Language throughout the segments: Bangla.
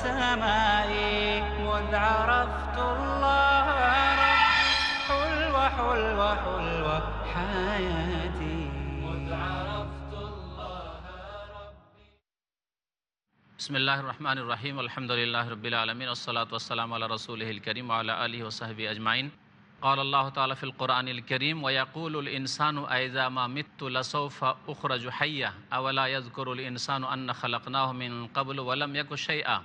السماء مذ عرفت الله ربي. حلوة حلوة حلوة حياتي. مذ عرفت الله بسم الله الرحمن الرحيم الحمد لله رب العالمين والصلاة والسلام على رسوله الكريم وعلى آله وصحبه أجمعين. قال الله تعالى في القرآن الكريم ويقول الإنسان أئذا ما مت لسوف أخرج حيا. أولا يذكر الإنسان أن خلقناه من قبل ولم يكن شيئا.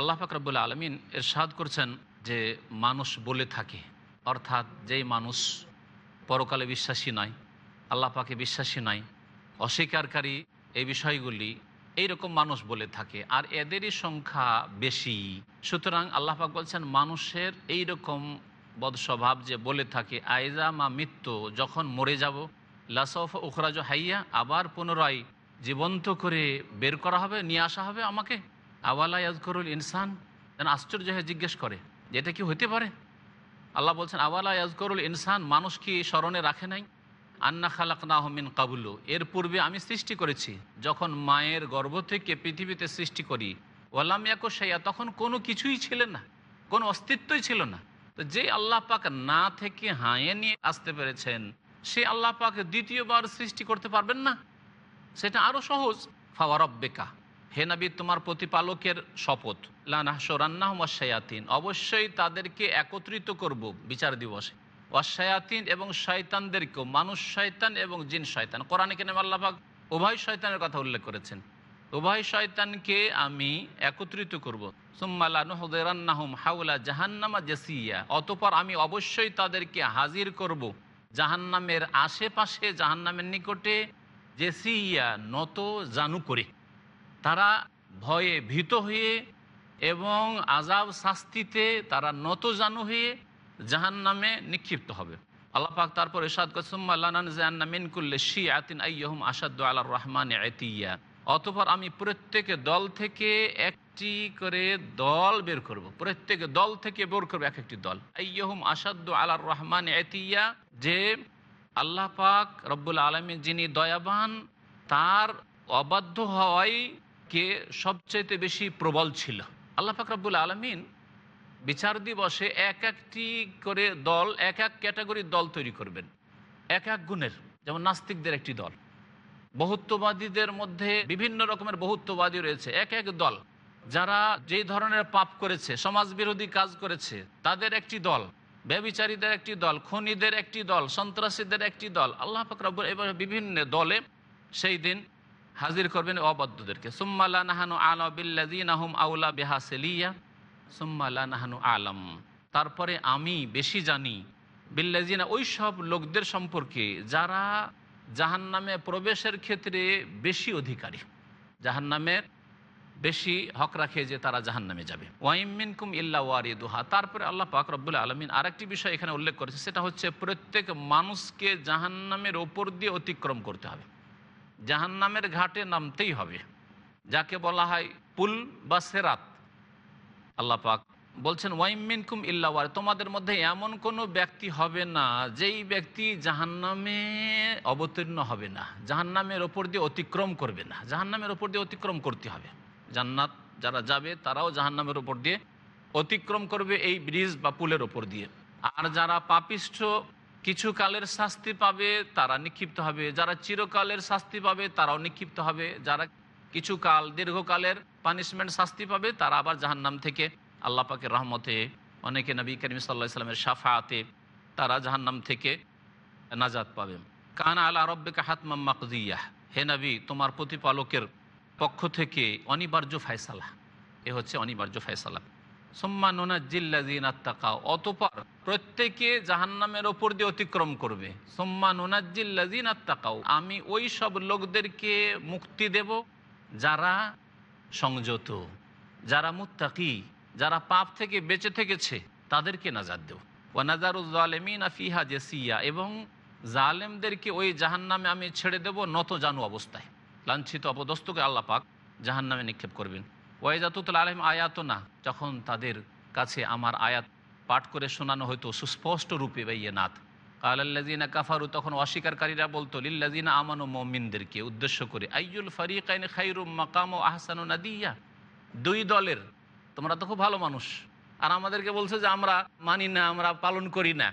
আল্লাহ ফাকরাবুল আলমিন এরশাদ করছেন যে মানুষ বলে থাকে। অর্থাৎ যেই মানুষ পরকালে বিশ্বাসী নয়, আল্লাহ পাকে বিশ্বাসী নয়, অস্বীকারী এই বিষয়গুলি এইরকম মানুষ বলে থাকে আর এদেরই সংখ্যা বেশি। সুতরাং আল্লাহ পাক বলছেন, মানুষের এই রকম বদস্বভাব যে বলে থাকে আয়জা মা মৃত্যু যখন মরে যাব লাসফ উখরাজ হাইয়া, আবার পুনরায় জীবন্ত করে বের করা হবে, নিয়ে আসা হবে আমাকে। আওয়ালা ইয়াজকরুল ইনসান? যেন আশ্চর্য হয়ে জিজ্ঞেস করে, যে এটা কি হতে পারে? আল্লাহ বলছেন, আওয়ালা ইয়াজকরুল ইনসান মানুষ কি স্মরণে রাখে নাই? আন্না খালাক না হমিন কাবুলু। এর পূর্বে আমি সৃষ্টি করেছি, যখন মায়ের গর্ভ থেকে পৃথিবীতে সৃষ্টি করি। ওয়ালাম ইয়াকো সাইয়া তখন কোনো কিছুই ছিল না, কোনো অস্তিত্বই ছিল না। তো যে আল্লাহ পাক না থেকে হাঁয়ে নিয়ে আসতে পেরেছেন, সে আল্লাহ পাক দ্বিতীয়বার সৃষ্টি করতে পারবেন না? সেটা আরও সহজ। ফাওয়ারব্বেকা হে নবী, তোমার প্রতিপালকের শপথ লানাহসরান্নাহ ওয়াশায়াতিন অবশ্যই তাদেরকে একত্রিত করব বিচার দিবসে। ওয়াশায়াতিন এবং শয়তানদেরকেও, মানুষ শয়তান এবং জিন শয়তান। কোরআনে কেন আল্লাহাক উভয় শয়তানের কথা উল্লেখ করেছেন। উভয় শয়তানকে আমি একত্রিত করব। সুম্মালানুহরান্নাহুম হাউলা জাহান্নামা জেসিয়া। অতপর আমি অবশ্যই তাদেরকে হাজির করব জাহান্নামের আশেপাশে, জাহান্নামের নিকটে, জেসিয়া নত জানু করে। তারা ভয়ে ভীত হয়ে এবং আজাব শাস্তিতে তারা নত জানু হয়ে জাহান নামে নিক্ষিপ্ত হবে। আল্লাহ পাক তারপর এরশাদ মিনকুল্লে শি আতিন আইয়হম আসাদ আল্লাহ রহমান অতপর আমি প্রত্যেক দল থেকে একটি করে দল বের করব। প্রত্যেক দল থেকে বের করব এক একটি দল। আইয়হম আসাদ আল্লাহ রহমান এতিয়া যে আল্লাহ পাক রব্বুল আলমী যিনি দয়াবান, তার অবাধ্য হওয়াই কে সবচাইতে বেশি প্রবল ছিল? আল্লাহ পাক রব্বুল আলমিন বিচার দিবসে এক একটি করে দল, এক এক ক্যাটাগরির দল তৈরি করবেন। এক এক গুণের, যেমন নাস্তিকদের একটি দল। বহুত্ববাদীদের মধ্যে বিভিন্ন রকমের বহুত্ববাদী রয়েছে। এক এক দল, যারা যেই ধরনের পাপ করেছে সমাজ বিরোধী কাজ করেছে, তাদের একটি দল, ব্যবিচারীদের একটি দল, খনিদের একটি দল, সন্ত্রাসীদের একটি দল, আল্লাহ ফাকরাবুল এবার বিভিন্ন দলে সেই দিন হাজির করবেন অবাধ্যদেরকে। সুম্মাল্লা নাহানু আলা বিল্লাদিন আহম আউলা বেহা সেলিয়া। সুম্মাল্লা নাহানু আলম। তারপরে আমি বেশি জানি বিল্লাজিনা ওই সব লোকদের সম্পর্কে যারা জাহান্নামে প্রবেশের ক্ষেত্রে বেশি অধিকারী। জাহান্নামের বেশি হক রাখে যে তারা জাহান্নামে যাবে। ওয়াইমিনকুম ইল্লা ওয়ারি ওয়ারিদুহা। তারপরে আল্লাহ পাক রব্বুল আলমিন আরেকটি বিষয় এখানে উল্লেখ করেছে। সেটা হচ্ছে প্রত্যেক মানুষকে জাহান্নামের ওপর দিয়ে অতিক্রম করতে হবে। জাহান্নামের ঘাটে নামতেই হবে। যাকে বলা হয় পুল বা সেরাত। আল্লাহ পাক বলছেন ওয়াইমিনকুম ইল্লাওয়ার তোমাদের মধ্যে এমন কোনো ব্যক্তি হবে না, যেই ব্যক্তি জাহান্নামে অবতীর্ণ হবে না, জাহান্নামের ওপর দিয়ে অতিক্রম করবে না। জাহান্নামের ওপর দিয়ে অতিক্রম করতে হবে। জান্নাত যারা যাবে, তারাও জাহান্নামের ওপর দিয়ে অতিক্রম করবে এই ব্রিজ বা পুলের ওপর দিয়ে। আর যারা পাপিষ্ঠ কিছু কালের শাস্তি পাবে, তারা নিক্ষিপ্ত হবে। যারা চিরকালের শাস্তি পাবে, তারাও নিক্ষিপ্ত হবে। যারা কিছু কাল দীর্ঘকালের পানিশমেন্ট শাস্তি পাবে, তারা আবার জাহান্নাম থেকে আল্লাহ পাকের রহমতে, অনেকে নবী করিম সাল্লাহ ইসলামের সাফাতে তারা জাহান্নাম থেকে নাজাদ পাবে। কান আলা রব্বিকা হাতমাম মাকজিয়াহ হে নবী, তোমার প্রতিপালকের পক্ষ থেকে অনিবার্য ফায়সালা। এ হচ্ছে অনিবার্য ফায়সালা। সোম্মা নোনাজিল্লাদিন আত্মাকাও অতপর প্রত্যেকে জাহান্নামের ওপর দিয়ে অতিক্রম করবে। সোম্মা নোনাজিল্লাদিন আত্মাকাও আমি ওই সব লোকদেরকে মুক্তি দেব যারা সংযত, যারা মুত্তাকি, যারা পাপ থেকে বেঁচে থেকেছে, তাদেরকে নাজাদ দেব। ওয়ানাজারুজ্জালেমিন আফিহা জেসিয়া, এবং জালেমদেরকে ওই জাহান্নামে আমি ছেড়ে দেব নত জানু অবস্থায়। লাঞ্ছিত অপদস্তকে আল্লাহ পাক জাহান্নামে নিক্ষেপ করবেন। ওয়াইজাতুল আলম আয়াত না যখন তাদের কাছে আমার আয়াত পাঠ করে শোনানো হয়তো সুস্পষ্ট রূপে বাইয়ে নাথ কালাল্লাজিনা কাফারু, তখন অস্বীকারীরা বলতো লিল্লাজিনা আমানো মমিনদেরকে উদ্দেশ্য করে, আইয়ুল ফারিকাইন খাইরুম মাকাম ও আহসানু নাদিয়া? দুই দলের, তোমরা তো খুব ভালো মানুষ। আর আমাদেরকে বলছে যে, আমরা মানি না, আমরা পালন করি না,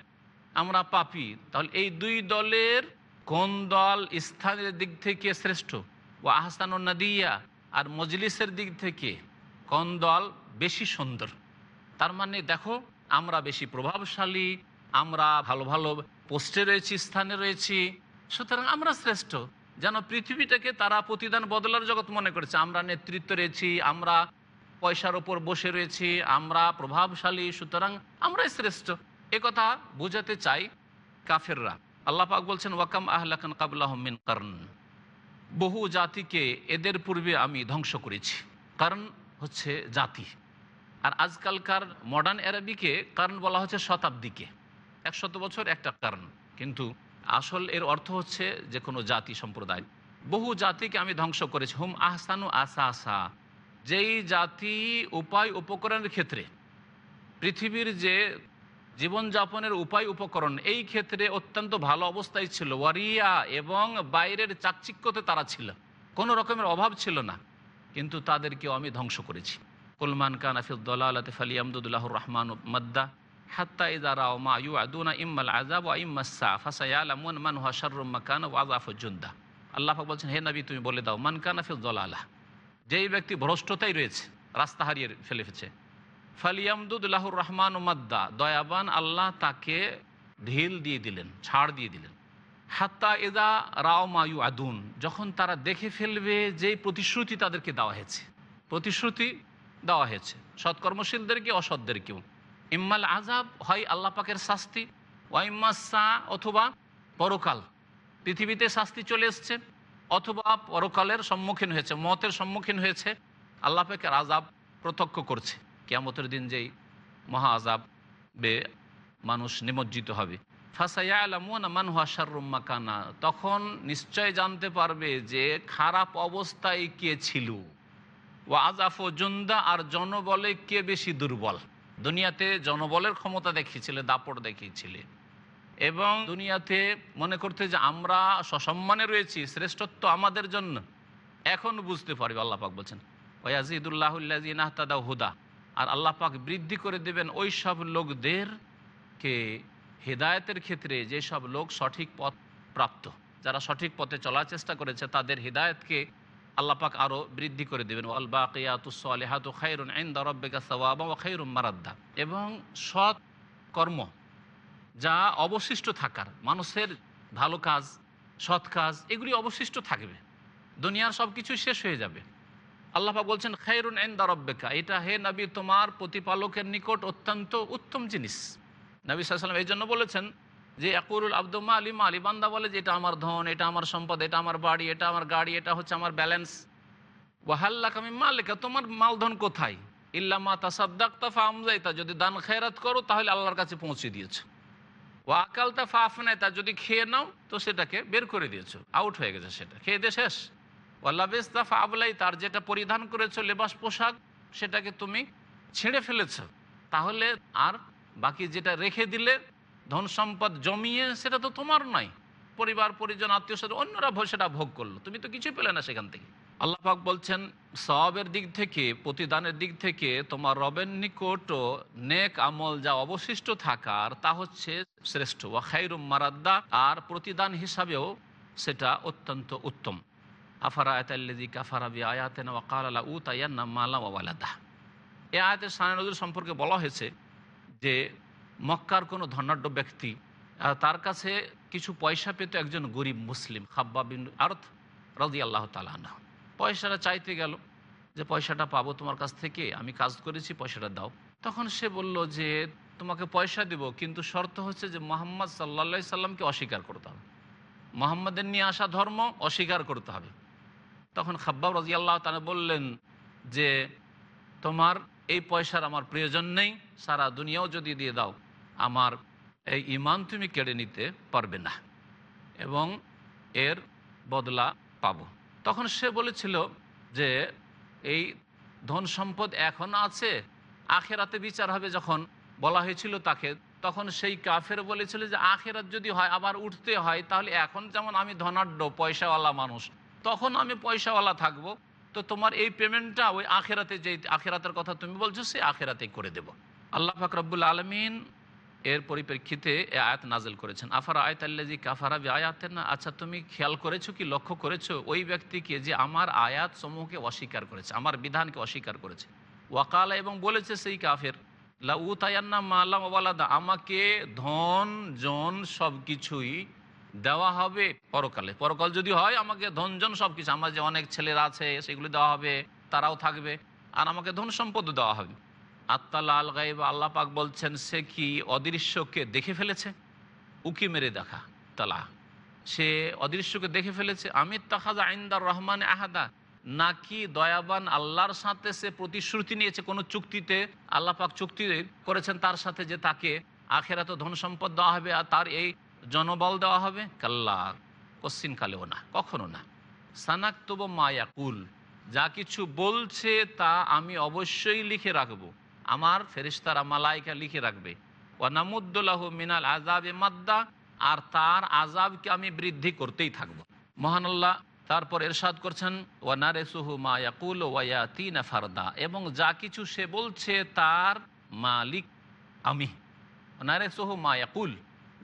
আমরা পাপি। তাহলে এই দুই দলের কোন দল স্থানের দিক থেকে শ্রেষ্ঠ? ও আহসানু নাদিয়া আর মজলিসের দিক থেকে কোন দল বেশি সুন্দর? তার মানে দেখো, আমরা বেশি প্রভাবশালী, আমরা ভালো ভালো পোস্টে রয়েছি, স্থানে রয়েছি। সুতরাং আমরা শ্রেষ্ঠ। যেন পৃথিবীটাকে তারা প্রতিদান বদলার জগৎ মনে করেছে। আমরা নেতৃত্ব রয়েছি, আমরা পয়সার ওপর বসে রয়েছি, আমরা প্রভাবশালী, সুতরাং আমরাই শ্রেষ্ঠ। কথা বোঝাতে চাই কাফেররা। আল্লাহ পাক বলছেন, ওয়াকাম আহলাকান কাবুল্লাহ মিন কারণ বহু জাতিকে এদের পূর্বে আমি ধ্বংস করেছি। কারণ হচ্ছে জাতি। আর আজকালকার মডার্ন অ্যারাবিকে কারণ বলা হচ্ছে শতাব্দীকে। একশত বছর একটা কারণ। কিন্তু আসল এর অর্থ হচ্ছে যে কোনো জাতি সম্প্রদায়। বহু জাতিকে আমি ধ্বংস করেছি। হুম আহসানু আসা আসা যেই জাতি উপায় উপকরণের ক্ষেত্রে পৃথিবীর যে জীবনযাপনের উপায় উপকরণ। এই ক্ষেত্রে অত্যন্ত ভালো অবস্থায় ছিল। ওয়ারিয়া এবং বাইরের চাকচিক্যতে তারা ছিল। কোনো রকমের অভাব ছিল না। কিন্তু তাদেরকেও আমি ধ্বংস করেছি। কুলমান কান আফিউদ্দোল্লাহ ফালি আমদুল্লাহ রহমান মদ্দা হাত্তা ইদারাও মা ইউ আদুনা ইম্মাল আজাব ও ইম্মাসা ফাসায়ালামুন মান হুয়া শাররুম মাকান ও আজাফুজ্জুদ্দা আল্লাহ পাক বলছেন, হে নবী, তুমি বলে দাও, মান কান আফিউদ্দোল্লাহ যেই ব্যক্তি ভ্রষ্টতাই রয়েছে, রাস্তা হারিয়ে ফেলেছে ফালিয়ামদুল্লাহুর রহমান মাদ্দা, দয়াবান আল্লাহ তাকে ঢিল দিয়ে দিলেন, ছাড় দিয়ে দিলেন। হাত্তা এদা রাও মায়ু আদুন যখন তারা দেখে ফেলবে যেই প্রতিশ্রুতি তাদেরকে দেওয়া হয়েছে। প্রতিশ্রুতি দেওয়া হয়েছে। সৎকর্মশীলদেরকে, অসৎদেরকেও। ইম্মাল আজাব হয় আল্লাহ পাকের শাস্তি ওয়াইম্মাসা অথবা পরকাল। পৃথিবীতে শাস্তি চলে এসছে, অথবা পরকালের সম্মুখীন হয়েছে, মতের সম্মুখীন হয়েছে, আল্লাহ পাকের আজাব প্রত্যক্ষ করছে। কেয়ামতের দিন যেই মহা আজাব মানুষ নিমজ্জিত হবে। ফাঁসাইয়া আলামুন মান হুয়াশারুম্মা কানা তখন নিশ্চয় জানতে পারবে যে খারাপ অবস্থায় কে ছিল। ও আজাফ ও জুন্দা আর জনবলে কে বেশি দুর্বল। দুনিয়াতে জনবলের ক্ষমতা দেখিয়েছিলে, দাপট দেখিয়েছিলে। এবং দুনিয়াতে মনে করতে যে আমরা সসম্মানে রয়েছি, শ্রেষ্ঠত্ব আমাদের জন্য। এখন বুঝতে পারবে, আল্লাহ পাক বলছেন ওয়াজিদুল্লাহুল্লাহ হুদা। আর আল্লাহ পাক বৃদ্ধি করে দেবেন ওই সব লোকদেরকে হেদায়তের ক্ষেত্রে যেসব লোক সঠিক পথ প্রাপ্ত, যারা সঠিক পথে চলার চেষ্টা করেছে, তাদের হৃদায়তকে আল্লাহ পাক আরও বৃদ্ধি করে দেবেন। আল বাকিয়াতুসলেহাতু খাইরুন আইন্দা রব্বেকা সওয়াবা ও খাইরুম মারাদ্দা। এবং সৎ কর্ম, যা অবশিষ্ট থাকার, মানুষের ভালো কাজ, সৎ কাজ, এগুলি অবশিষ্ট থাকবে। দুনিয়ার সব কিছু শেষ হয়ে যাবে। আল্লাহ বলছেন খাইরুন আইন্দা রব্বেকা। এটা হে নবী, তোমার প্রতিপালকের নিকট অত্যন্ত উত্তম জিনিস। নবী সাল্লাম এই জন্য বলেছেন যে একুরুল আব্দুম্মা আলী আলী বান্দা বলে যে, এটা আমার ধন, এটা আমার সম্পদ, এটা আমার বাড়ি, এটা আমার গাড়ি, এটা হচ্ছে আমার ব্যালেন্স। ওয়াহাল্লা কামি মালিকা? তোমার মালধন কোথায়? ইল্লামা তাসাদ্দাক তাফা আমজাইতা যদি দান খেরাত করো, তাহলে আল্লাহর কাছে পৌঁছে দিয়েছ। ও আকাল তা ফাফ নেয় তা যদি খেয়ে নাও, তো সেটাকে বের করে দিয়েছ। আউট হয়ে গেছে সেটা। খেয়ে দিয়ে শেষ। ওয়াল্লাবেস তাফা আবলাই তার যেটা পরিধান করেছ লেবাস পোশাক, সেটাকে তুমি ছেড়ে ফেলেছ। তাহলে আর বাকি যেটা রেখে দিলে, ধন সম্পদ জমিয়ে, সেটা তো তোমার নয়। পরিবার, পরিজন, আত্মীয় স্বজন, অন্যরা সেটা ভোগ করল। তুমি তো কিছুই পেলে না সেখান থেকে। আল্লাহ পাক বলছেন সবের দিক থেকে, প্রতিদানের দিক থেকে তোমার রবের নিকটও নেক আমল যা অবশিষ্ট থাকার, তা হচ্ছে শ্রেষ্ঠ। ওয়া খাইরুম মারাদ্দা, আর প্রতিদান হিসাবেও সেটা অত্যন্ত উত্তম। আফারা আয়াতাল্লাজি কাফারাবি আয়াতেন ওয়াকাল আলা উ তাইয়ান্না মালা ওয়ালাদা এই আয়াতের সানে নজরুল সম্পর্কে বলা হয়েছে যে মক্কার কোনো ধনাঢ্য ব্যক্তি তার কাছে কিছু পয়সা পেত একজন গরিব মুসলিম খাব্বা বিন আর্থ রাজি আল্লাহ তালাহ পয়সাটা চাইতে গেল যে, পয়সাটা পাবো তোমার কাছ থেকে, আমি কাজ করেছি, পয়সাটা দাও। তখন সে বলল যে, তোমাকে পয়সা দিব, কিন্তু শর্ত হচ্ছে যে, মোহাম্মদ সাল্লা সাল্লামকে অস্বীকার করতে হবে। মোহাম্মদের নিয়ে আসা ধর্ম অস্বীকার করতে হবে। তখন খাব্বাব রাজি আল্লাহ বললেন যে, তোমার এই পয়সার আমার প্রয়োজন নেই, সারা দুনিয়াও যদি দিয়ে দাও, আমার এই ইমান তুমি কেড়ে নিতে পারবে না এবং এর বদলা পাবো। তখন সে বলেছিল যে, এই ধন সম্পদ এখন আছে, আখেরাতে বিচার হবে যখন বলা হয়েছিল তাকে। তখন সেই কাফের বলেছিল যে, আখেরাত যদি হয়, আবার উঠতে হয়, তাহলে এখন যেমন আমি ধনাঢ্য পয়সাওয়ালা মানুষ তখন আমি পয়সাওয়ালা থাকব। তো তোমার এই পেমেন্টটা ওই আখেরাতে যে আখেরাতের কথা তুমি বলছো, সে আখেরাতে করে দেব। আল্লাহ ফাকরাবুল আলমিন এর পরিপ্রেক্ষিতে এ আয়াত নাজেল করেছেন। আফার আয়াত আল্লাজি কাফারা বি আয়াতের না আচ্ছা তুমি খেয়াল করেছ কি, লক্ষ্য করেছ? ওই ব্যক্তিকে যে আমার আয়াত সমূহকে অস্বীকার করেছে, আমার বিধানকে অস্বীকার করেছে। ওয়াকালা এবং বলেছে সেই কাফের লা উতায়ান্না মাল্লাম ওয়ালাদা। আমাকে ধন, জন সব কিছুই দেওয়া হবে পরকালে। পরকাল যদি হয়, আমাকে ধনজন সব কিছু আমার যে অনেক ছেলেরা আছে, সেগুলি দেওয়া হবে, তারাও থাকবে, আর আমাকে ধন সম্পদ দেওয়া হবে। আত্মাল্লা আল গাইব আল্লাহ পাক বলছেন, সে কি অদৃশ্যকে দেখে ফেলেছে? উকি মেরে দেখা, তালা। সে অদৃশ্যকে দেখে ফেলেছে, আমি তাহাজা আইন্দার রহমান আহাদা। নাকি দয়াবান আল্লাহর সাথে সে প্রতিশ্রুতি নিয়েছে, কোনো চুক্তিতে, আল্লাহ পাক চুক্তি করেছেন তার সাথে যে তাকে আখেরাত ধন সম্পদ দেওয়া হবে, আর তার এই জনবল দেওয়া হবে? কাল্লা, কশ্চিন কালেও না, কখনো না। সানাক তব মায়াকুল যা কিছু বলছে তা আমি অবশ্যই লিখে রাখব। আমার ফেরিস্তারা মালাইকা লিখে রাখবে। ওয়ানামুদ্দুল্লাহ মিনাল আজাবে মাদ্দা, আর তার আজাবকে আমি বৃদ্ধি করতেই থাকব। মহান আল্লাহ, তারপর এরশাদ করছেন ওয়ানারে সুহু মায়াকুল ওয়াতিনা ফারদা, এবং যা কিছু সে বলছে তার মালিক আমি। নারে সোহু মায়াকুল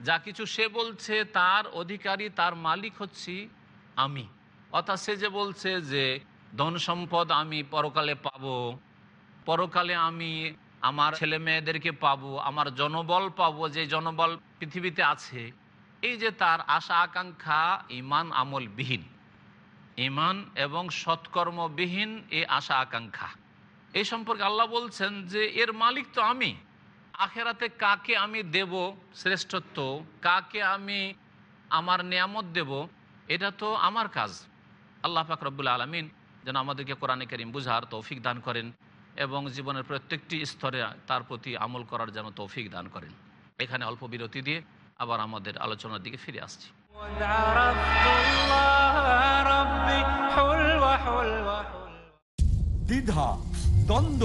যা কিছু সে বলছে, তার অধিকারী, তার মালিক হচ্ছি আমি। অর্থাৎ সে যে বলছে যে, ধন সম্পদ আমি পরকালে পাব, পরকালে আমি আমার ছেলে মেয়েদেরকে পাবো, আমার জনবল পাবো, যে জনবল পৃথিবীতে আছে। এই যে তার আশা, আকাঙ্ক্ষা ইমান আমলবিহীন। ইমান এবং সৎকর্মবিহীন এই আশা, আকাঙ্ক্ষা। এই সম্পর্কে আল্লাহ বলছেন যে, এর মালিক তো আমি। আখেরাতে কাকে আমি দেব শ্রেষ্ঠত্ব? কাকে আমি আমার নিয়ামত দেব? এটা তো আমার কাজ। আল্লাহ পাক রব্বুল আলমিন যেন আমাদেরকে কোরআনে করিম বুঝার তৌফিক দান করেন এবং জীবনের প্রত্যেকটি স্তরে তার প্রতি আমল করার যেন তৌফিক দান করেন। এখানে অল্প বিরতি দিয়ে আবার আমাদের আলোচনার দিকে ফিরে আসছি। দ্বিধা, দ্বন্দ্ব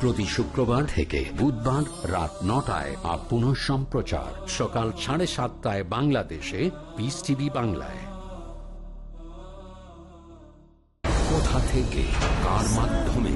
প্রতি শুক্রবার থেকে বুধবার রাত নটায় আর পুনঃ সম্প্রচার। সকাল সাড়ে সাতটায় বাংলাদেশে পিস টিভি বাংলায়। কোথা থেকে, কার মাধ্যমে?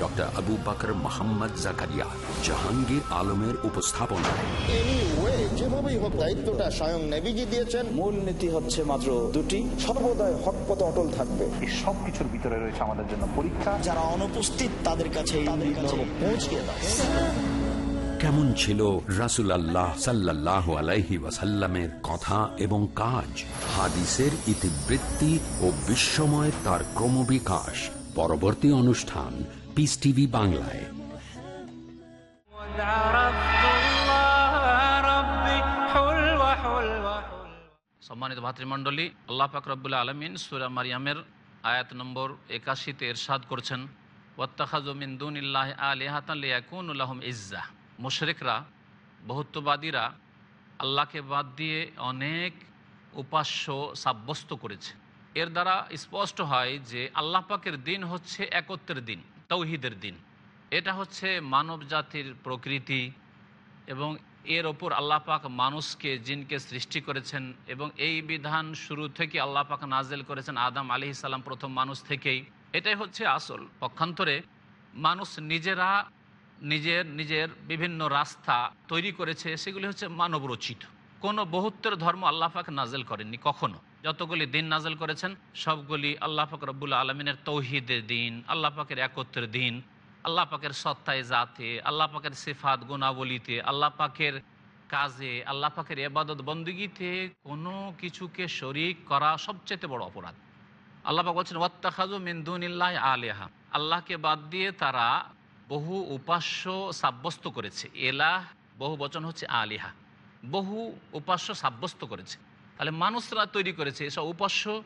Doctor Abu Bakar Mohammad Zakaria Jahangir আলমের উপস্থাপনায় যেভাবেই হোক দায়িত্বটা স্বয়ং নেভিজি দিয়েছেন। মূল নীতি হচ্ছে মাত্র দুটি। সর্বদাই হক পথে অটল থাকবে। এই সব ভিতরে রয়েছে আমাদের জন্য পরীক্ষা। যারা অনুপস্থিত তাদের কাছে পৌঁছিয়ে দাও। কেমন ছিল রাসুল আল্লাহ সাল্লাহ আলাইহি ওয়াসাল্লামের কথা এবং কাজ? হাদিসের ইতিবৃত্তি ও বিশ্বময় তার ক্রমবিকাশ। পরবর্তী অনুষ্ঠান পিস টিভি বাংলায় সম্মানিত ভাতৃমণ্ডলী, আল্লাহ ফাকরবুল্লা আলমিন সুরা মারিয়ামের আয়াত নম্বর একাশিতে এরশাদ করছেন ওয়াত্তাখাজমিন্দুন ইল্লাহ আলিহাতাল্লিয়াকুন ইজ্জা। মুশরেকরা, বহুত্ববাদীরা আল্লাহকে বাদ দিয়ে অনেক উপাস্য সাব্যস্ত করেছে। এর দ্বারা স্পষ্ট হয় যে আল্লাহ পাকের দিন হচ্ছে একত্রের দিন। তৌহিদের দিন। এটা হচ্ছে মানব জাতির প্রকৃতি এবং এর ওপর আল্লাহ পাক মানুষকে, জিনকে সৃষ্টি করেছেন এবং এই বিধান শুরু থেকে আল্লাহ পাক নাজেল করেছেন আদাম আলি সাল্লাম প্রথম মানুষ থেকেই। এটাই হচ্ছে আসল। পক্ষান্তরে মানুষ নিজেরা নিজের নিজের বিভিন্ন রাস্তা তৈরি করেছে, সেগুলি হচ্ছে মানবরচিত। কোনো বহুত্বের ধর্ম আল্লাহ পাক নাজেল করেননি কখনো। যতগুলি দিন নাজেল করেছেন, সবগুলি আল্লাহ পাক রব্বুল আলমিনের তৌহিদের দিন, আল্লাহ পাকের একত্রের দিন, আল্লাহ পাকের সত্তায়, জাতে, আল্লাহ পাকের সিফাত, গুণাবলিতে, আল্লাহ পাকের কাজে, আল্লাহ পাকের এবাদত বন্দগিতে কোনো কিছুকে শরিক করা সবচেয়ে বড় অপরাধ। আল্লাহ পাক বলছেন ওয়াত্তাখাজু মিন্দুনিল্লাহ আলেহা। আল্লাহকে বাদ দিয়ে তারা বহু উপাস্য সাব্যস্ত করেছে। এলাহ, বহু বচন হচ্ছে আলিহা। বহু উপাস্য সাব্যস্ত করেছে। তাহলে মানুষরা তৈরি করেছে, এসব উপাস্য,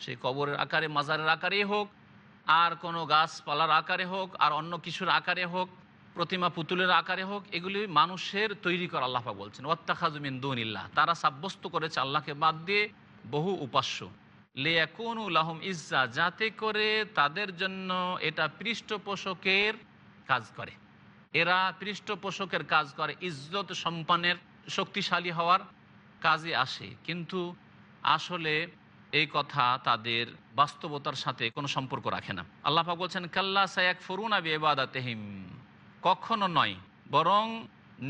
সেই কবরের আকারে, মাজারের আকারে হোক, আর কোনো গাছপালার আকারে হোক, আর অন্য কিছুর আকারে হোক, প্রতিমা পুতুলের আকারে হোক, এগুলি মানুষের তৈরি করা আল্লাহা বলছেন। ওত্তাখাজমিন দুনিল্লাহ। তারা সাব্যস্ত করেছে আল্লাহকে বাদ দিয়ে বহু উপাস্য। লেয়াকুনুলাহম ইজ্জা, যাতে করে তাদের জন্য এটা পৃষ্ঠপোষকের কাজ করে। এরা পৃষ্ঠপোষকের কাজ করে, ইজ্জত সম্পানের শক্তিশালী হওয়ার কাজে আসে, কিন্তু আসলে এই কথা তাদের বাস্তবতার সাথে কোনো সম্পর্ক রাখে না। আল্লাহ পাক বলছেন, কাল্লা সায়াক ফরুন আবি এবাদাতেহিম কখনো নয়, বরং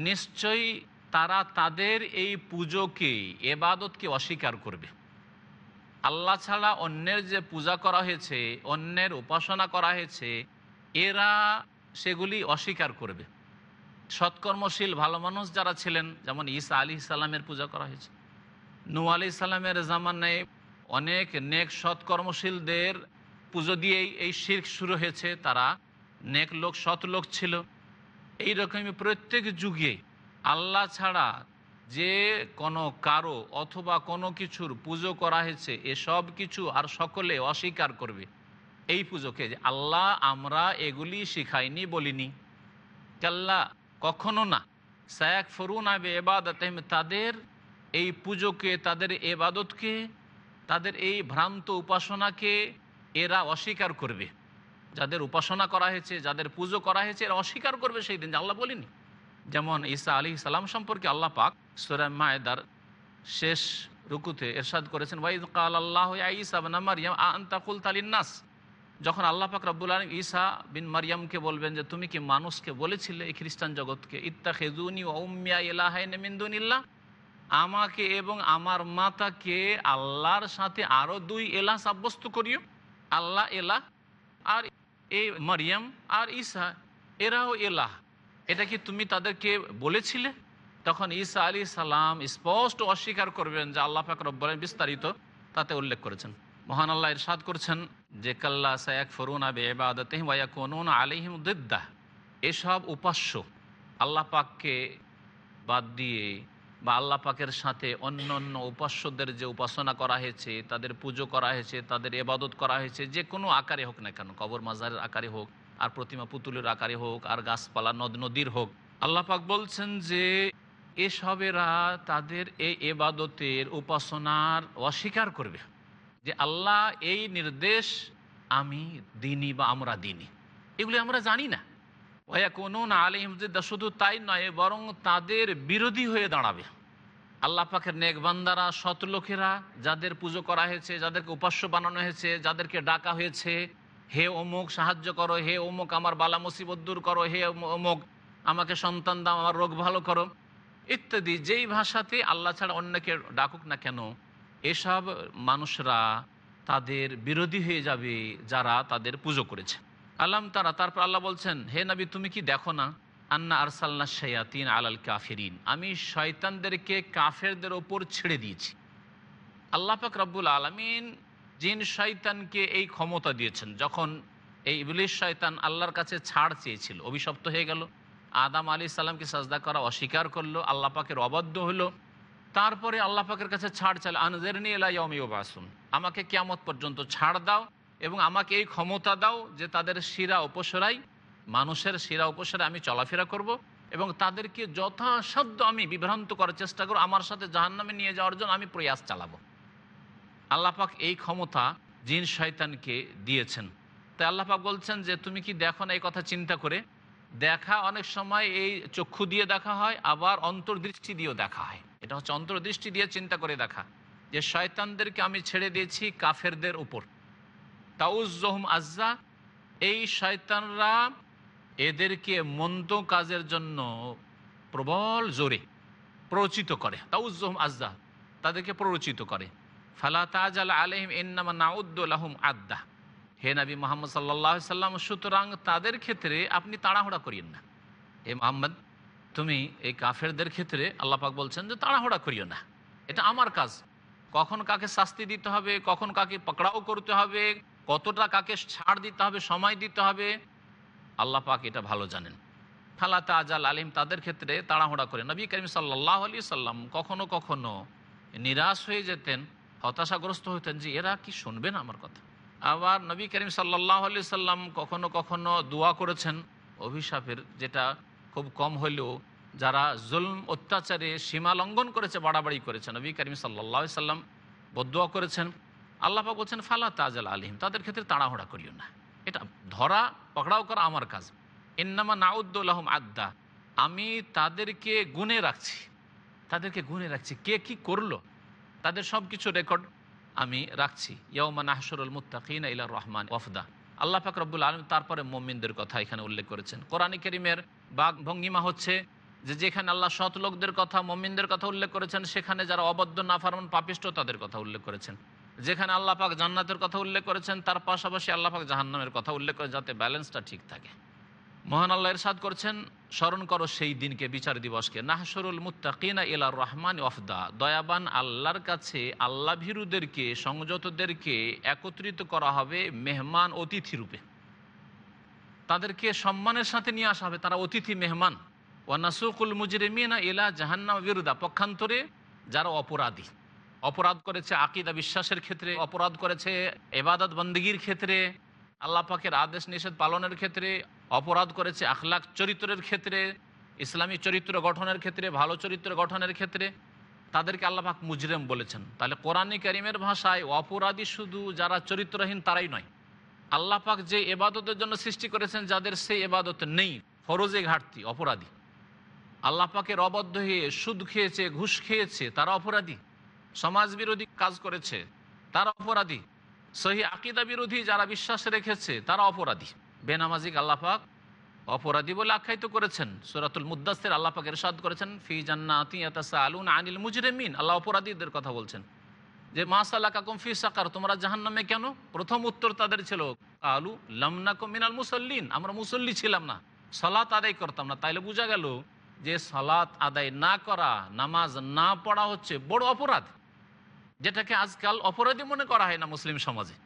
নিশ্চয়ই তারা তাদের এই পুজোকে, এবাদতকে অস্বীকার করবে। আল্লাহ ছাড়া অন্যের যে পূজা করা হয়েছে, অন্যের উপাসনা করা হয়েছে, এরা সেগুলি অস্বীকার করবে। সৎকর্মশীল, ভালো মানুষ যারা ছিলেন, যেমন ঈসা আলী সাল্লামের পূজা করা হয়েছে। নু আলি সাল্লামের জামানায় অনেক নেক সৎকর্মশীলদের পুজো দিয়েই এই শির্ক শুরু হয়েছে। তারা নেক লোক, সৎ লোক ছিল। এই রকমই প্রত্যেক যুগে আল্লাহ ছাড়া যে কোনো কারও অথবা কোনো কিছুর পুজো করা হয়েছে এসব কিছু আর সকলে অস্বীকার করবে। এই পুজোকে আল্লাহ আমরা এগুলি শিখাইনি, বলিনি। কাল্লা কখনো না। সায়াক ফরুন আবে এবাদত তাদের এই পুজোকে, তাদের এবাদতকে তাদের এই ভ্রান্ত উপাসনাকে এরা অস্বীকার করবে। যাদের উপাসনা করা হয়েছে, যাদের পুজো করা হয়েছে, এরা অস্বীকার করবে সেই দিন আল্লাহ বলিনি যেমন ঈসা আলী সালাম সম্পর্কে আল্লাহ পাক সুরাম মায়দার শেষ রুকুতে এরশাদ করেছেন ওয়াইদ কাল আল্লাহ মারিয়াম আন্তাকুল তালিন্নাস যখন আল্লাহ পাক রব্বুল আলম ঈসা বিন মারিয়ামকে বলবেন যে, তুমি কি মানুষকে বলেছিলে এই খ্রিস্টান জগৎকে? ইত্তা খেজুনি ওমিয়া মিন্দুনিল্লাহ আমাকে এবং আমার মাতাকে আল্লাহর সাথে আরও দুই এলা সাব্যস্ত করিও। আল্লাহ এলাহ আর এই মারিয়াম আর ঈসা, এরাও এলাহ। এটা কি তুমি তাদেরকে বলেছিলে? তখন ঈসা আলী সালাম স্পষ্ট অস্বীকার করবেন যে, আল্লাহ পাক রব্বরের বিস্তারিত তাতে উল্লেখ করেছেন। মহান আল্লাহ ইরশাদ করছেন যে, কাল্লা সায়াক ফরুন আবে এবাদতহিম ওয়া কোনুন আলিহিম দিদ্দা। এসব উপাস্য আল্লাহ পাককে বাদ দিয়ে বা আল্লাহ পাকের সাথে অন্য অন্য উপাস্যদের যে উপাসনা করা হয়েছে, তাদের পুজো করা হয়েছে, তাদের এবাদত করা হয়েছে, যে কোনো আকারে হোক না কেন, কবর মাজারের আকারে হোক, আর প্রতিমা পুতুলের আকারে হোক, আর গাছপালা, নদ নদীর হোক, আল্লাহ পাক বলছেন যে, এসবেরা তাদের এই এবাদতের উপাসনার অস্বীকার করবে। যে আল্লাহ এই নির্দেশ আমি দিনই বা আমরা দিনই এগুলি আমরা জানি না। ওয়া কোনো না আলিমজিদ্দা শুধু তাই নয়, বরং তাদের বিরোধী হয়ে দাঁড়াবে। আল্লাহ পাখের নেকবান্দারা সৎ লোকেরা, যাদের পুজো করা হয়েছে, যাদেরকে উপাস্য বানানো হয়েছে, যাদেরকে ডাকা হয়েছে, হে অমুক সাহায্য করো, হে অমুক আমার বালা মুসিবত দূর করো, হে অমুক আমাকে সন্তান দাও, আমার রোগ ভালো করো, ইত্যাদি। যেই ভাষাতে আল্লাহ ছাড়া অন্যকে ডাকুক না কেন এসব মানুষরা তাদের বিরোধী হয়ে যাবে যারা তাদের পুজো করেছে। আল্লাম তারা, তারপর আল্লাহ বলছেন, হে নবী, তুমি কি দেখো না? আন্না আরসাল্লা শয়াতিন আলাল কাফেরিন। আমি শয়তানদেরকে কাফেরদের ওপর ছেড়ে দিয়েছি। আল্লাহ পাক রব্বুল আলমিন জিন শয়তানকে এই ক্ষমতা দিয়েছেন। যখন এই ইবলিশ শয়তান আল্লাহর কাছে ছাড় চেয়েছিল, অভিশপ্ত হয়ে গেল। আদাম আলী সাল্লামকে সাজদা করা অস্বীকার করল, আল্লাহ পাকের অবাধ্য হলো। তারপরে আল্লাহ পাকের কাছে ছাড় চাল আনজেরনি এলাইয়মিও বাসুন আমাকে কেমত পর্যন্ত ছাড় দাও এবং আমাকে এই ক্ষমতা দাও যে তাদের শিরা উপসরাই, মানুষের শিরা উপসরে আমি চলাফেরা করব এবং তাদেরকে যথাসাধ্য আমি বিভ্রান্ত করার চেষ্টা করব, আমার সাথে জাহান্নামে নিয়ে যাওয়ার জন্য আমি প্রয়াস চালাবো। আল্লাপাক এই ক্ষমতা জিন শয়তানকে দিয়েছেন। তাই আল্লাপাক বলছেন যে, তুমি কি দেখো না এই কথা চিন্তা করে? দেখা অনেক সময় এই চক্ষু দিয়ে দেখা হয়, আবার অন্তর্দৃষ্টি দিয়েও দেখা হয়। এটা হচ্ছে অন্তর্দৃষ্টি দিয়ে চিন্তা করে দেখা যে শয়তানদেরকে আমি ছেড়ে দিয়েছি কাফেরদের উপর। তাউজহম আজ্জা, এই শয়তানরা এদেরকে মন্দ কাজের জন্য প্রবল জোরে প্ররোচিত করে। তাউজহম আজ্জা, তাদেরকে প্ররোচিত করে। ফালা তাজ আল আলহিম ইন্নামা নাউদ্দুল্লাহম আদ্দা। হে নবী মোহাম্মদ সাল্লাহ সাল্লাম, সুতরাং তাদের ক্ষেত্রে আপনি তাড়াহুড়া করিয়েন না। হে মোহাম্মদ তুমি এই কাফেরদের ক্ষেত্রে আল্লাপাক বলছেন যে তাড়াহুড়া করিও না। এটা আমার কাজ। কখন কাকে শাস্তি দিতে হবে, কখন কাকে পকড়াও করতে হবে, কতটা কাকে ছাড় দিতে হবে, সময় দিতে হবে, আল্লাহ পাক এটা ভালো জানেন। ফালা তাজাল আলিম, তাদের ক্ষেত্রে তাড়াহুড়া করে নবী করিম সাল্লাহ আলি সাল্লাম কখনো কখনো নিরাশ হয়ে যেতেন, হতাশাগ্রস্ত হতেন যে এরা কি শুনবেন আমার কথা। আবার নবী করিম সাল্লাহ আলি সাল্লাম কখনো কখনো দোয়া করেছেন অভিশাপের, যেটা খুব কম হলেও যারা জুলম, অত্যাচারে সীমা লঙ্ঘন করেছে, বাড়াবাড়ি করেছে, নবী করিম সাল্লাহ সাল্লাম বদুয়া করেছেন। আল্লাহ পাক বলছেন, ফালা তাজাল আলিম তাদের ক্ষেত্রে তাড়াহুড়া করিও না। এটা ধরা, পকড়াও করা আমার কাজ। ইন্নামা নাউদ্দুল্লাহম আদ্দা আমি তাদেরকে গুনে রাখছি। তাদেরকে গুনে রাখছি। কে কি করল? তাদের সব কিছু রেকর্ড আমি রাখছি। ইয়ৌমা নাহসরুল মুত্তাকিন ইলা রহমান ওফদা আল্লাহ পাক রব্বুল আলম তারপরে মোমিনদের কথা এখানে উল্লেখ করেছেন। কোরআন করিমের বাঘ ভঙ্গিমা হচ্ছে যে যেখানে আল্লাহ সৎ লোকদের কথা, মমিনদের কথা উল্লেখ করেছেন, সেখানে যারা অবদ্ধ, নাফারমন, পাপিষ্ট তাদের কথা উল্লেখ করেছেন। যেখানে আল্লাহ পাক জান্নাতের কথা উল্লেখ করেছেন, তার পাশাপাশি আল্লাহ পাক জাহান্নামের কথা উল্লেখ করে যাতে ব্যালেন্সটা ঠিক থাকে। মহান আল্লাহ এরশাদ করছেন, স্মরণ করো সেই দিনকে, বিচার দিবসকে। নাহসরুল মুত্তাকিনা ইলা রহমান ওয়াফদা। দয়াবান আল্লাহর কাছে আল্লাহ ভীরুদেরকে, সংযতদেরকে একত্রিত করা হবে মেহমান অতিথি রূপে। তাদেরকে সম্মানের সাথে নিয়ে আসা হবে, তারা অতিথি মেহমান। ও ওয়ানাসুকুল মুজরিমিনা ইলা জাহান্নাম বিরুদা। পক্ষান্তরে যারা অপরাধী। অপরাধ করেছে আকিদা বিশ্বাসের ক্ষেত্রে, অপরাধ করেছে এবাদত বন্দগির ক্ষেত্রে আল্লাহ পাকের আদেশ নিষেধ পালনের ক্ষেত্রে, অপরাধ করেছে আখলাখ চরিত্রের ক্ষেত্রে, ইসলামী চরিত্র গঠনের ক্ষেত্রে, ভালো চরিত্র গঠনের ক্ষেত্রে, তাদেরকে আল্লাহ পাক মুজরেম বলেছেন। তাহলে কোরআনী করিমের ভাষায় অপরাধী শুধু যারা চরিত্রহীন তারাই নয়, আল্লাহ পাক যে এবাদতের জন্য সৃষ্টি করেছেন, যাদের সেই এবাদত নেই, ফরজে ঘাটতি, অপরাধী। আল্লাহ পাকের অবদ্ধ হয়ে সুদ খেয়েছে, ঘুষ খেয়েছে, তারা অপরাধী। সমাজ বিরোধী কাজ করেছে, তারা অপরাধী। সহি আকিদা বিরোধী যারা বিশ্বাস রেখেছে, তারা অপরাধী। বেনামাজিক আল্লাপাক অপরাধী বলে আখ্যায়িত করেছেন। সুরাতুল মুদাসের আল্লাপাক এরশাদ করেছেন, ফি জান্নাতি আলুন আনিল মুজরেমিন। আল্লাহ অপরাধীদের কথা বলছেন। যে মাসাল্লাহ কাকুম ফি সাকার, তোমরা জাহান্নামে কেন? প্রথম উত্তর তাদের ছিল আলু লামনাকুম মিনাল মুসল্লিন। আমরা মুসল্লি ছিলাম না। সলাত আদায় করতাম না। তাইলে বোঝা গেল যে, সলাত আদায় না করা, নামাজ না পড়া হচ্ছে বড় অপরাধ। যেটাকে আজকাল অপরাধী মনে করা হয় না মুসলিম সমাজে।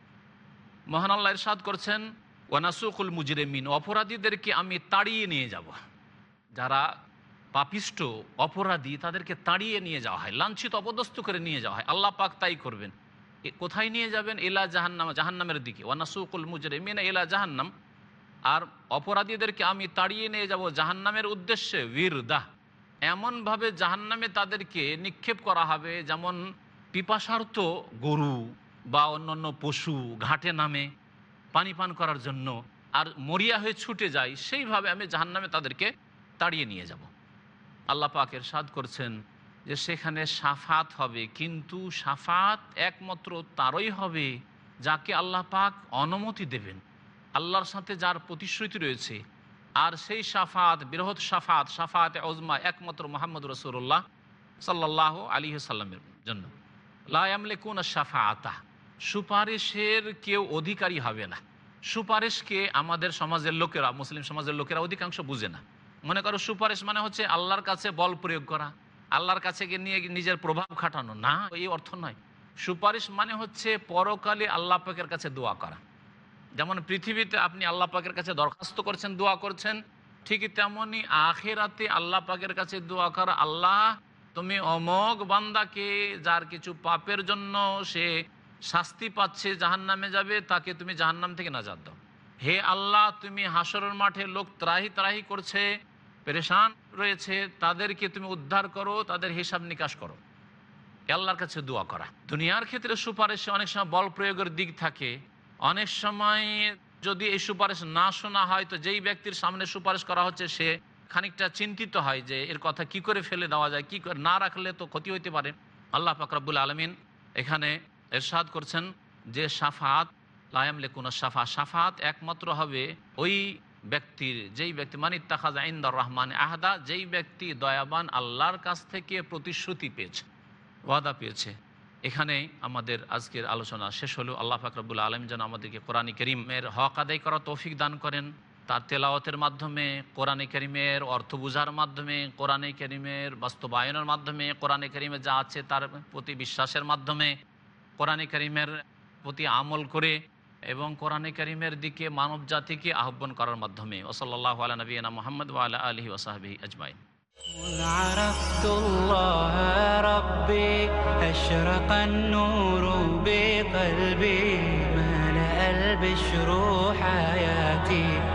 মহান আল্লাহ ইরশাদ করছেন ওয়ানাসুকুল মুজরেমিন অপরাধীদেরকে আমি তাড়িয়ে নিয়ে যাব। যারা পাপিষ্ট, অপরাধী, তাদেরকে তাড়িয়ে নিয়ে যাওয়া হয়, লাঞ্ছিত, অপদস্থ করে নিয়ে যাওয়া হয়। আল্লাহ পাক তাই করবেন। কোথায় নিয়ে যাবেন? এলা জাহান্নাম জাহান্নামের দিকে। ওয়ানাসুকুল মুজরেমিন এলা জাহান্নাম আর অপরাধীদেরকে আমি তাড়িয়ে নিয়ে যাব জাহান্নামের উদ্দেশ্যে বীর দাহ এমনভাবে জাহান্নামে তাদেরকে নিক্ষেপ করা হবে, যেমন পিপাসার্থ গরু বা অন্যান্য পশু ঘাটে নামে পানি পান করার জন্য আর মরিয়া হয়ে ছুটে যায়, সেইভাবে আমি জাহান্নামে তাদেরকে তাড়িয়ে নিয়ে যাব। আল্লাহ পাকের সাদ করছেন যে সেখানে সাফাত হবে, কিন্তু সাফাত একমাত্র তারই হবে যাকে আল্লাহ পাক অনুমতি দেবেন। আল্লাহর সাথে যার প্রতিশ্রুতি রয়েছে, আর সেই সাফাত, বৃহৎ সাফাত সাফাত ওজমা একমাত্র মোহাম্মদ রসুল্লাহ সাল্লাহ আলী সাল্লামের জন্য। লায়ামলে কোন সাফা আতা সুপারিশের কেউ অধিকারী হবে না। সুপারিশকে আমাদের সমাজের লোকেরা, মুসলিম সমাজের লোকেরা অধিকাংশ বুঝে না। মনে করো সুপারিশ মানে হচ্ছে আল্লাহর কাছে বল প্রয়োগ করা, আল্লাহর কাছে গিয়ে নিয়ে নিজের প্রভাব খাটানো। না, এই অর্থ নয়। সুপারিশ মানে হচ্ছে পরকালে আল্লাহ পাকের কাছে দোয়া করা। যেমন পৃথিবীতে আপনি আল্লাহ পাকের কাছে দরখাস্ত করছেন, দোয়া করছেন ঠিকই তেমনই আখেরাতে আল্লাহ পাকের কাছে দোয়া করা আল্লাহ তুমি অমোঘ বান্দাকে, যার কিছু পাপের জন্য সে শাস্তি পাচ্ছে জাহান নামে যাবে, তাকে তুমি জাহান্নাম থেকে না নাজাদ দাও। হে আল্লাহ, তুমি হাসরের মাঠে লোক ত্রাহি ত্রাহি করছে, পেরেশান রয়েছে, তাদেরকে তুমি উদ্ধার করো, তাদের হিসাব নিকাশ করো। আল্লাহর কাছে দোয়া করা। দুনিয়ার ক্ষেত্রে সুপারিশে অনেক সময় বল প্রয়োগের দিক থাকে। অনেক সময় যদি এই সুপারিশ না শোনা হয়, তো যেই ব্যক্তির সামনে সুপারিশ করা হচ্ছে, সে খানিকটা চিন্তিত হয় যে এর কথা কি করে ফেলে দেওয়া যায়, কি করে না রাখলে তো ক্ষতি হইতে পারে। আল্লাহ ফাকরাবুল আলমিন এখানে এরশাদ করছেন যে সাফাত লায়াম লেকুনা সাফা, সাফাত একমাত্র হবে ওই ব্যক্তির, যেই ব্যক্তি মানে তাখাজা ইন্দর রহমান আহদা, যেই ব্যক্তি দয়াবান আল্লাহর কাছ থেকে প্রতিশ্রুতি পেয়েছে, ওয়াদা পেয়েছে। এখানে আমাদের আজকের আলোচনা শেষ হলো। আল্লাহ ফাকরাবুল আলম যেন আমাদেরকে কোরআন করিমের হক আদায় করা তৌফিক দান করেন। তার তেলাওয়াতের মাধ্যমে কোরআনে করিমের অর্থ বোঝার মাধ্যমে কোরআনে করিমের বাস্তবায়নের মাধ্যমে কোরআনে করিমে যা আছে তার প্রতি বিশ্বাসের মাধ্যমে কোরআনে করিমের প্রতি আমল করে এবং কোরআনে করিমের দিকে মানব জাতিকে আহ্বান করার মাধ্যমে ওসল্লাহ আলা নবীনা মোহাম্মদ ওয়ালা আলহি ওসাহাবি আজমাইন مذ عرفت الله ربي أشرق النور بقلبي ملأ البشر حياتي مذ